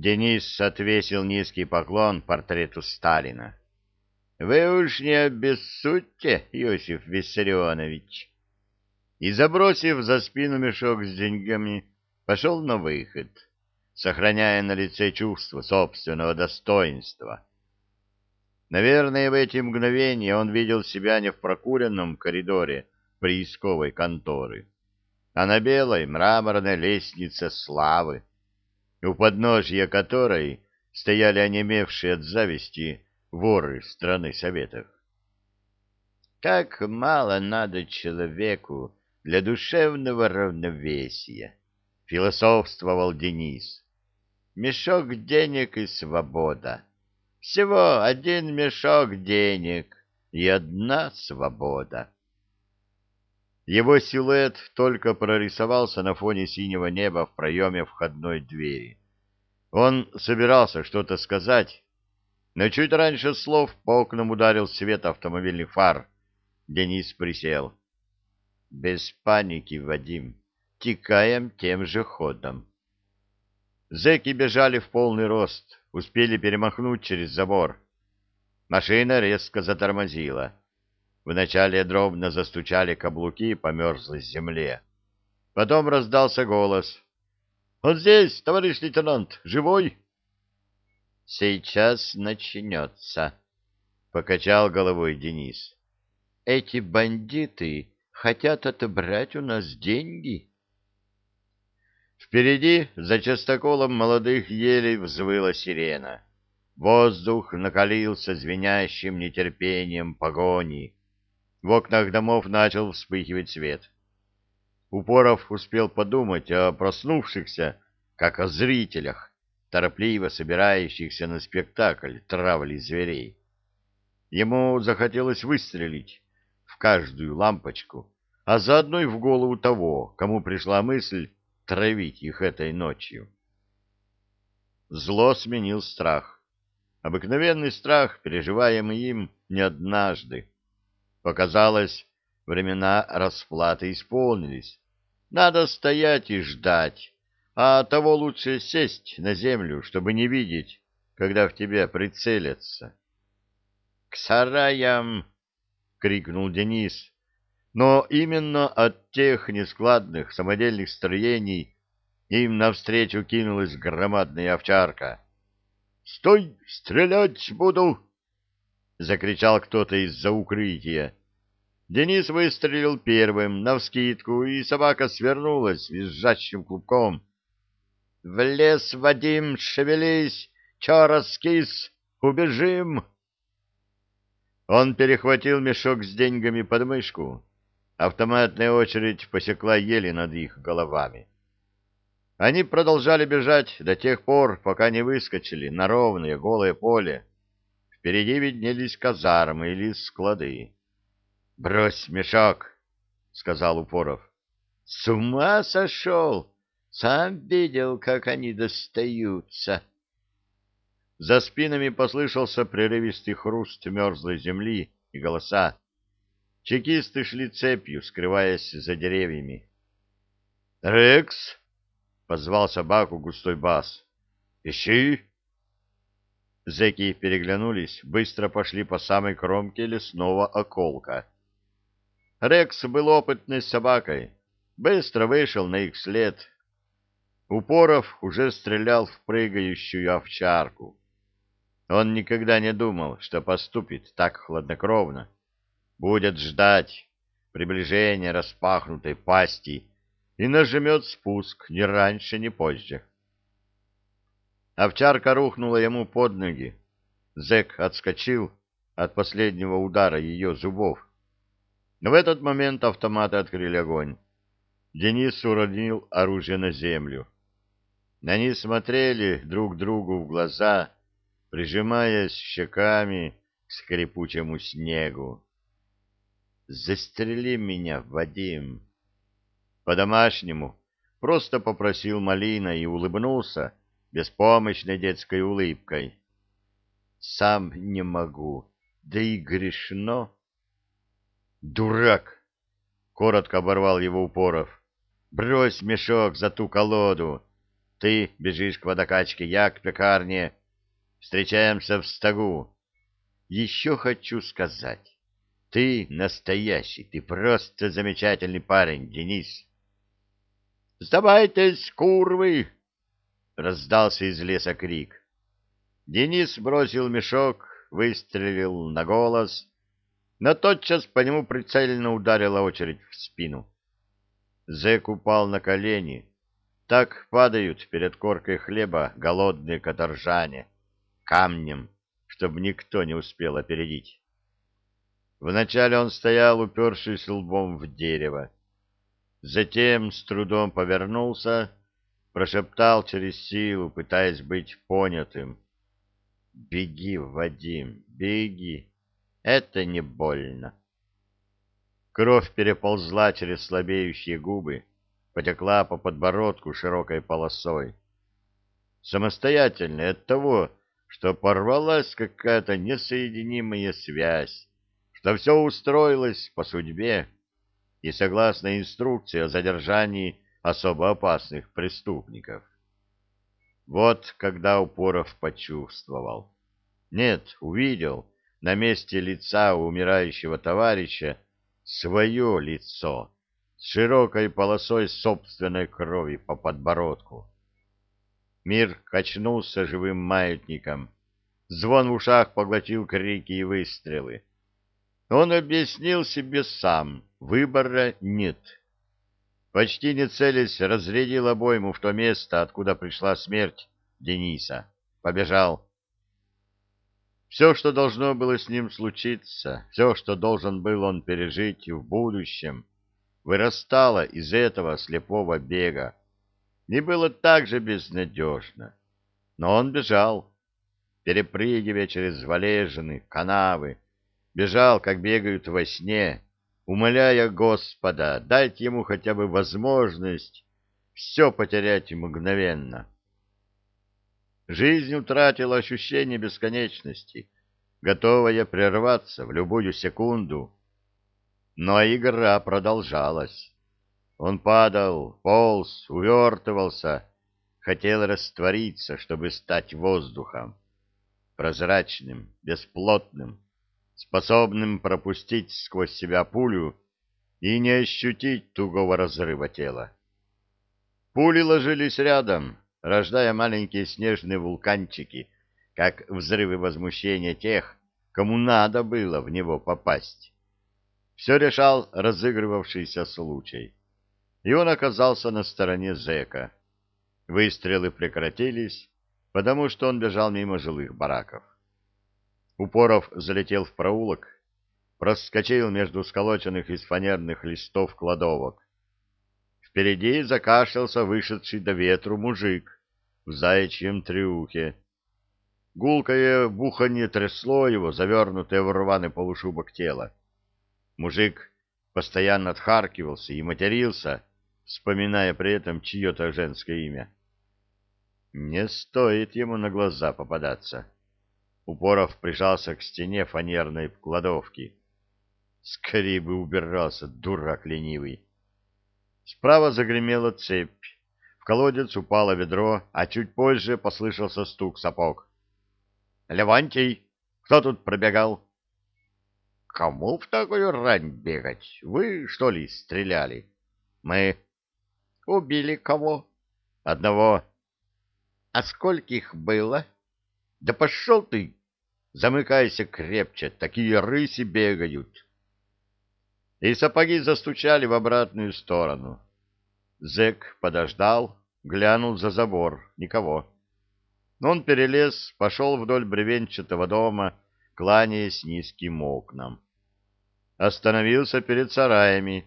Денис отвесил низкий поклон портрету Сталина. — Вы уж не обессудьте, Иосиф Виссарионович. И, забросив за спину мешок с деньгами, пошел на выход, сохраняя на лице чувство собственного достоинства. Наверное, в эти мгновения он видел себя не в прокуренном коридоре приисковой конторы, а на белой мраморной лестнице славы, у подножья которой стояли онемевшие от зависти воры страны Советов. Как мало надо человеку для душевного равновесия, философствовал Денис. Мешок денег и свобода. Всего один мешок денег и одна свобода. Его силуэт только прорисовался на фоне синего неба в проеме входной двери. Он собирался что-то сказать, но чуть раньше слов по окнам ударил свет автомобильных фар. Денис присел. «Без паники, Вадим. Текаем тем же ходом». Зэки бежали в полный рост, успели перемахнуть через забор. Машина резко затормозила. Вначале дробно застучали каблуки по мерзлой земле. Потом раздался голос. «Он здесь, товарищ лейтенант, живой?» «Сейчас начнется», — покачал головой Денис. «Эти бандиты хотят отобрать у нас деньги». Впереди, за частоколом молодых елей, взвыла сирена. Воздух накалился звенящим нетерпением погони. В окнах домов начал вспыхивать свет. Упоров успел подумать о проснувшихся, как о зрителях, торопливо собирающихся на спектакль травли зверей. Ему захотелось выстрелить в каждую лампочку, а заодно и в голову того, кому пришла мысль травить их этой ночью. Зло сменил страх. Обыкновенный страх, переживаемый им не однажды. Показалось, времена расплаты исполнились. Надо стоять и ждать, а того лучше сесть на землю, чтобы не видеть, когда в тебя прицелятся. — К сараям! — крикнул Денис. Но именно от тех нескладных самодельных строений им навстречу кинулась громадная овчарка. — Стой! Стрелять буду! — закричал кто-то из-за укрытия. Денис выстрелил первым, навскидку, и собака свернулась визжащим клубком. — В лес, Вадим, шевелись! Чё раскис? Убежим! Он перехватил мешок с деньгами под мышку. Автоматная очередь посекла ели над их головами. Они продолжали бежать до тех пор, пока не выскочили на ровное голое поле. Впереди виднелись казармы или склады. — Брось мешок, — сказал Упоров. — С ума сошел! Сам видел, как они достаются. За спинами послышался прерывистый хруст мерзлой земли и голоса. Чекисты шли цепью, скрываясь за деревьями. «Рекс!» — позвал собаку густой бас. «Ищи!» Зеки переглянулись, быстро пошли по самой кромке лесного околка. Рекс был опытной собакой, быстро вышел на их след. Упоров уже стрелял в прыгающую овчарку. Он никогда не думал, что поступит так хладнокровно. Будет ждать приближения распахнутой пасти и нажмет спуск ни раньше, ни позже. Овчарка рухнула ему под ноги. Зэк отскочил от последнего удара ее зубов. Но в этот момент автоматы открыли огонь. Денис уронил оружие на землю. Они смотрели друг другу в глаза, прижимаясь щеками к скрипучему снегу. «Застрели меня, Вадим!» По-домашнему просто попросил Малина и улыбнулся беспомощной детской улыбкой. «Сам не могу, да и грешно!» «Дурак!» — коротко оборвал его Упоров. «Брось мешок за ту колоду! Ты бежишь к водокачке, я к пекарне. Встречаемся в стогу. Еще хочу сказать. Ты настоящий, ты просто замечательный парень, Денис. «Сдавайтесь, курвы!» — раздался из леса крик. Денис бросил мешок, выстрелил на голос, но тотчас по нему прицельно ударила очередь в спину. Зэк упал на колени. Так падают перед коркой хлеба голодные каторжане, камнем, чтобы никто не успел опередить. Вначале он стоял, упершись лбом в дерево. Затем с трудом повернулся, прошептал через силу, пытаясь быть понятым. «Беги, Вадим, беги, это не больно». Кровь переползла через слабеющие губы, потекла по подбородку широкой полосой. Самостоятельно от того, что порвалась какая-то несоединимая связь, что все устроилось по судьбе и согласно инструкции о задержании особо опасных преступников. Вот когда Упоров почувствовал. Нет, увидел на месте лица умирающего товарища свое лицо с широкой полосой собственной крови по подбородку. Мир качнулся живым маятником. Звон в ушах поглотил крики и выстрелы. Он объяснил себе сам, выбора нет. Почти не целясь, разрядил обойму в то место, откуда пришла смерть Дениса. Побежал. Все, что должно было с ним случиться, все, что должен был он пережить в будущем, вырастало из этого слепого бега. И было так же безнадежно. Но он бежал, перепрыгивая через валежины, канавы, бежал, как бегают во сне, умоляя Господа дать ему хотя бы возможность все потерять мгновенно. Жизнь утратила ощущение бесконечности, готовая прерваться в любую секунду. Но игра продолжалась. Он падал, полз, увертывался, хотел раствориться, чтобы стать воздухом, прозрачным, бесплотным, способным пропустить сквозь себя пулю и не ощутить тугого разрыва тела. Пули ложились рядом, рождая маленькие снежные вулканчики, как взрывы возмущения тех, кому надо было в него попасть. Все решал разыгрывавшийся случай. И он оказался на стороне зэка. Выстрелы прекратились, потому что он бежал мимо жилых бараков. Упоров залетел в проулок, проскочил между сколоченных из фанерных листов кладовок. Впереди закашлялся вышедший до ветру мужик в заячьем трюхе. Гулкое буханье трясло его, завернутое в рваный полушубок тела. Мужик постоянно отхаркивался и матерился, вспоминая при этом чье-то женское имя. Не стоит ему на глаза попадаться. Упоров прижался к стене фанерной кладовки. Скорее бы убирался, дурак ленивый. Справа загремела цепь. В колодец упало ведро, а чуть позже послышался стук сапог. — Левантий, кто тут пробегал? — Кому в такую рань бегать? Вы, что ли, стреляли? — Мы. — Убили кого? — Одного. — А скольких было? — да пошел ты! Замыкайся крепче, такие рыси бегают. И сапоги застучали в обратную сторону. Зэк подождал, глянул за забор. Никого. Он перелез, пошел вдоль бревенчатого дома, кланяясь низким окнам. Остановился перед сараями,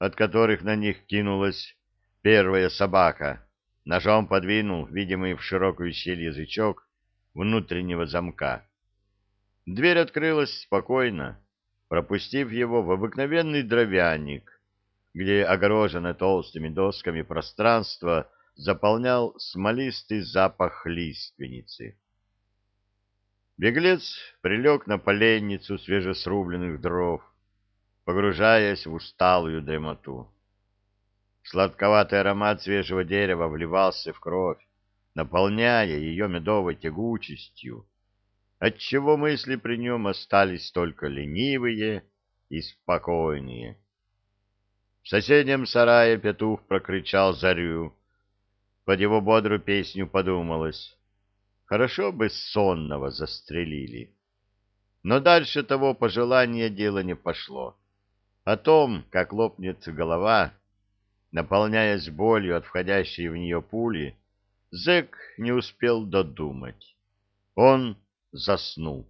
от которых на них кинулась первая собака. Ножом подвинул, видимый в широкую щель язычок, внутреннего замка. Дверь открылась спокойно, пропустив его в обыкновенный дровяник, где огороженное толстыми досками пространство заполнял смолистый запах лиственницы. Беглец прилег на поленницу свежесрубленных дров, погружаясь в усталую дремоту. Сладковатый аромат свежего дерева вливался в кровь, наполняя ее медовой тягучестью, отчего мысли при нем остались только ленивые и спокойные. В соседнем сарае петух прокричал зарю. Под его бодрую песню подумалось. Хорошо бы сонного застрелили. Но дальше того пожелания дело не пошло. О том, как лопнет голова, наполняясь болью от входящей в нее пули, зэк не успел додумать. Он заснул.